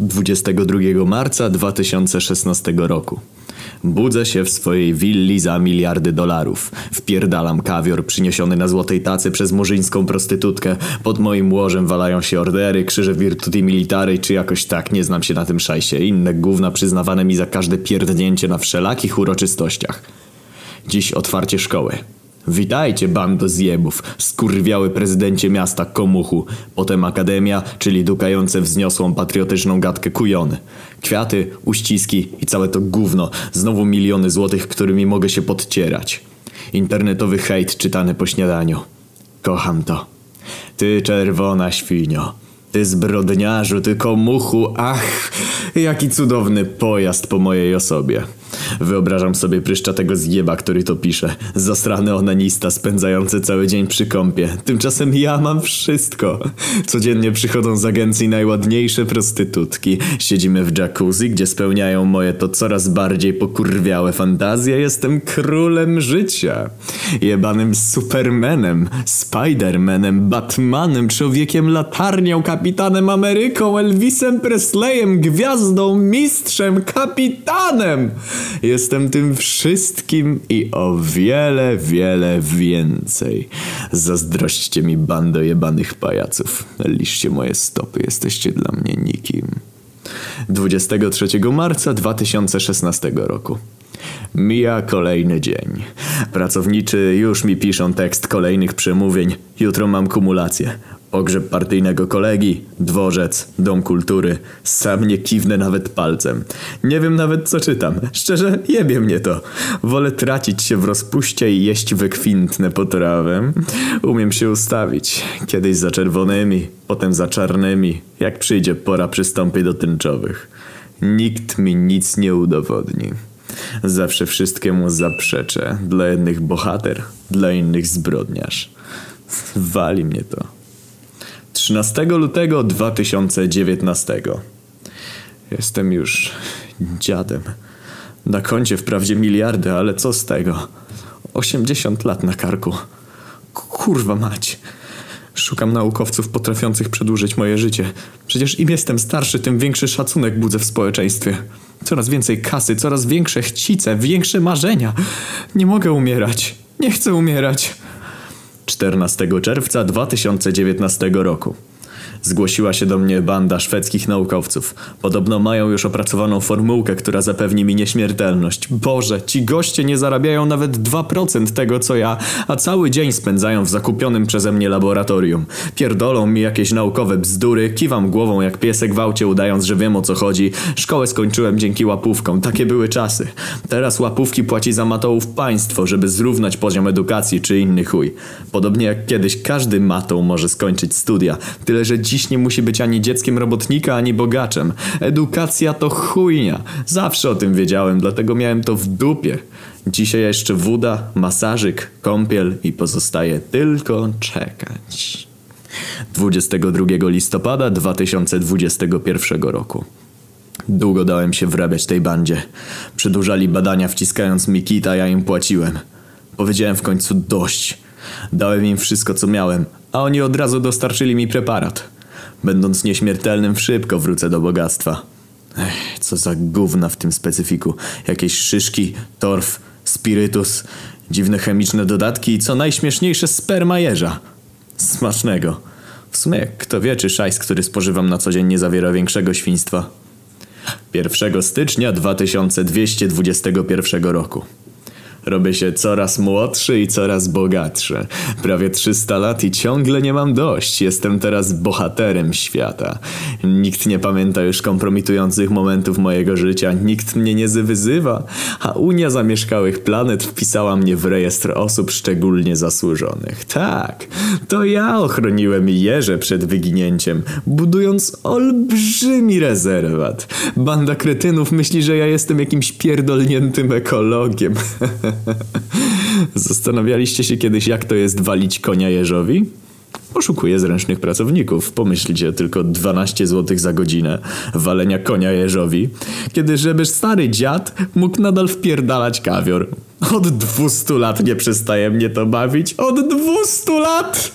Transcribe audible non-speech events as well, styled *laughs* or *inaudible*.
22 marca 2016 roku. Budzę się w swojej willi za miliardy dolarów. Wpierdalam kawior przyniesiony na złotej tacy przez murzyńską prostytutkę. Pod moim łożem walają się ordery, krzyże virtuti militari, czy jakoś tak, nie znam się na tym szajsie. Inne gówna przyznawane mi za każde pierdnięcie na wszelakich uroczystościach. Dziś otwarcie szkoły. Witajcie, bando zjebów, skurwiały prezydencie miasta Komuchu. Potem akademia, czyli dukające wzniosłą patriotyczną gadkę kujony. Kwiaty, uściski i całe to gówno. Znowu miliony złotych, którymi mogę się podcierać. Internetowy hejt czytany po śniadaniu. Kocham to. Ty czerwona świnio. Ty zbrodniarzu, ty komuchu, ach, jaki cudowny pojazd po mojej osobie. Wyobrażam sobie pryszczatego zjeba, który to pisze. Zasrany onanista spędzający cały dzień przy kąpie. Tymczasem ja mam wszystko. Codziennie przychodzą z agencji najładniejsze prostytutki. Siedzimy w jacuzzi, gdzie spełniają moje to coraz bardziej pokurwiałe fantazje. Jestem królem życia. Jebanym Supermanem, Spidermanem, Batmanem, człowiekiem latarnią, kapitanem Ameryką, Elvisem Presleyem, gwiazdą, mistrzem, kapitanem. Jestem tym wszystkim i o wiele, wiele więcej. Zazdrośćcie mi bando jebanych pajaców. Liszcie moje stopy, jesteście dla mnie nikim. 23 marca 2016 roku. Mija kolejny dzień. Pracowniczy już mi piszą tekst kolejnych przemówień. Jutro mam kumulację. Pogrzeb partyjnego kolegi, dworzec, dom kultury. Sam nie kiwnę nawet palcem. Nie wiem nawet co czytam. Szczerze, jebie mnie to. Wolę tracić się w rozpuście i jeść wykwintne potrawę. Umiem się ustawić. Kiedyś za czerwonymi, potem za czarnymi. Jak przyjdzie pora przystąpię do tęczowych. Nikt mi nic nie udowodni. Zawsze wszystkiemu zaprzeczę. Dla jednych bohater, dla innych zbrodniarz. Wali mnie to. 13 lutego 2019. Jestem już dziadem. Na koncie wprawdzie miliardy, ale co z tego? 80 lat na karku. Kurwa mać. Szukam naukowców potrafiących przedłużyć moje życie. Przecież im jestem starszy, tym większy szacunek budzę w społeczeństwie. Coraz więcej kasy, coraz większe chcice, większe marzenia. Nie mogę umierać. Nie chcę umierać. 14 czerwca 2019 roku. Zgłosiła się do mnie banda szwedzkich naukowców. Podobno mają już opracowaną formułkę, która zapewni mi nieśmiertelność. Boże, ci goście nie zarabiają nawet 2% tego co ja, a cały dzień spędzają w zakupionym przeze mnie laboratorium. Pierdolą mi jakieś naukowe bzdury, kiwam głową jak piesek w aucie udając, że wiem o co chodzi. Szkołę skończyłem dzięki łapówkom, takie były czasy. Teraz łapówki płaci za matołów państwo, żeby zrównać poziom edukacji czy inny chuj. Podobnie jak kiedyś każdy matoł może skończyć studia, tyle że dziś nie musi być ani dzieckiem robotnika, ani bogaczem. Edukacja to chujnia. Zawsze o tym wiedziałem, dlatego miałem to w dupie. Dzisiaj jeszcze woda, masażyk, kąpiel i pozostaje tylko czekać. 22 listopada 2021 roku. Długo dałem się wrabiać tej bandzie. Przedłużali badania wciskając mi kit, a ja im płaciłem. Powiedziałem w końcu dość. Dałem im wszystko co miałem, a oni od razu dostarczyli mi preparat. Będąc nieśmiertelnym szybko wrócę do bogactwa. Ech, co za gówna w tym specyfiku. Jakieś szyszki, torf, spirytus, dziwne chemiczne dodatki i co najśmieszniejsze sperma jeża. Smacznego. W sumie kto wie, czy szajs, który spożywam na co dzień nie zawiera większego świństwa. 1 stycznia 2221 roku. Robię się coraz młodszy i coraz bogatszy. Prawie 300 lat i ciągle nie mam dość. Jestem teraz bohaterem świata. Nikt nie pamięta już kompromitujących momentów mojego życia. Nikt mnie nie wyzywa. A Unia Zamieszkałych Planet wpisała mnie w rejestr osób szczególnie zasłużonych. Tak, to ja ochroniłem jeże przed wyginięciem, budując olbrzymi rezerwat. Banda kretynów myśli, że ja jestem jakimś pierdolniętym ekologiem. *laughs* *laughs* Zastanawialiście się kiedyś, jak to jest walić konia jeżowi? Poszukuję zręcznych pracowników. Pomyślcie, tylko 12 zł za godzinę walenia konia jeżowi, kiedy żeby stary dziad mógł nadal wpierdalać kawior. Od 200 lat nie przestaje mnie to bawić. Od 200 lat!